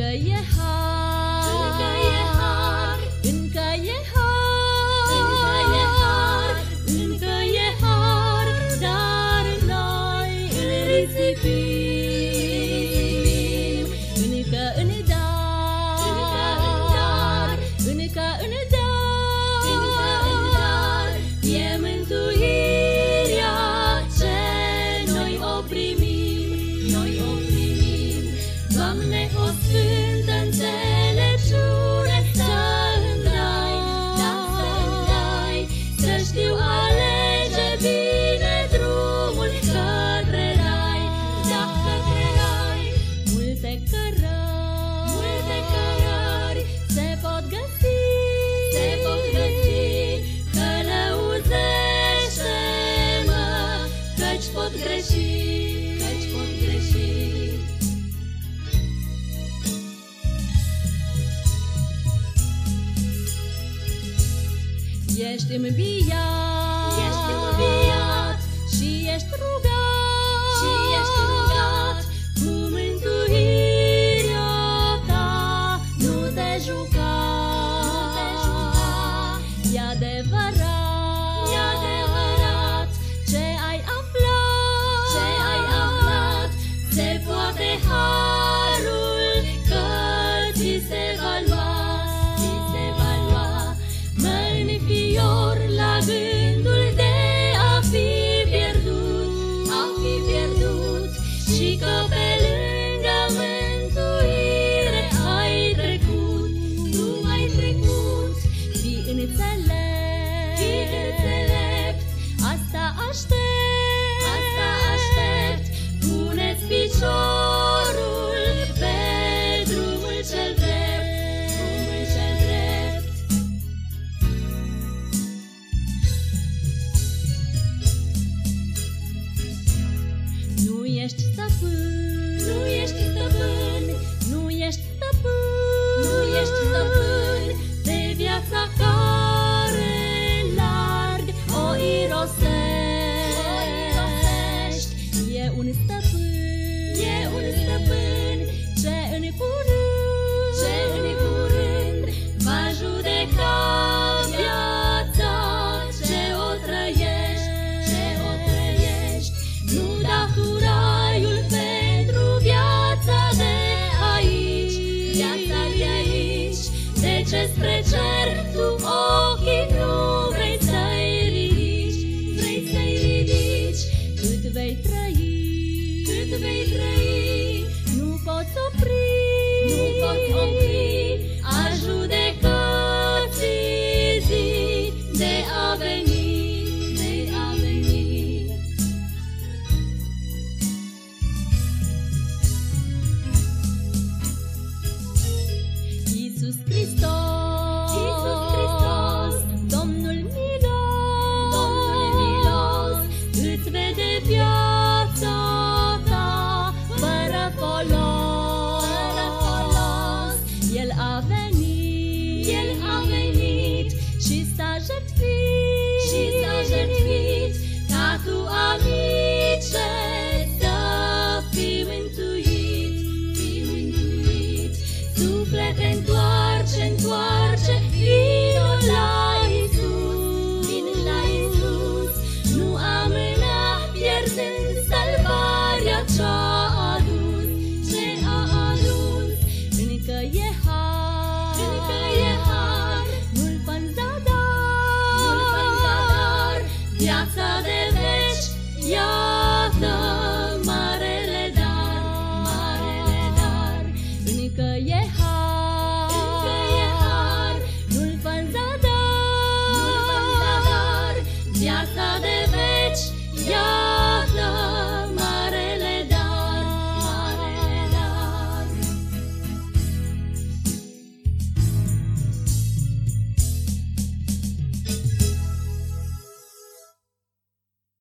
Încă e har, încă e har, încă e har, încă e har, dar noi îl risipim. Încă în dar, încă în dar, e mântuit. Ești înviat, ești înviat. și ești rugat, și ești rugat. Cu mântuirea ta. Nu te juca, nu te juca, ea de I'll. Jesu, ești stăpân. Iisus Hristos, Iisus Hristos, Domnul Milos, Domnul Milos, îți vede viața ta fără folos, fără folos. El a venit, El a venit. Și s-a jertfit, și s-a jertfit. eternym Salwaria czas.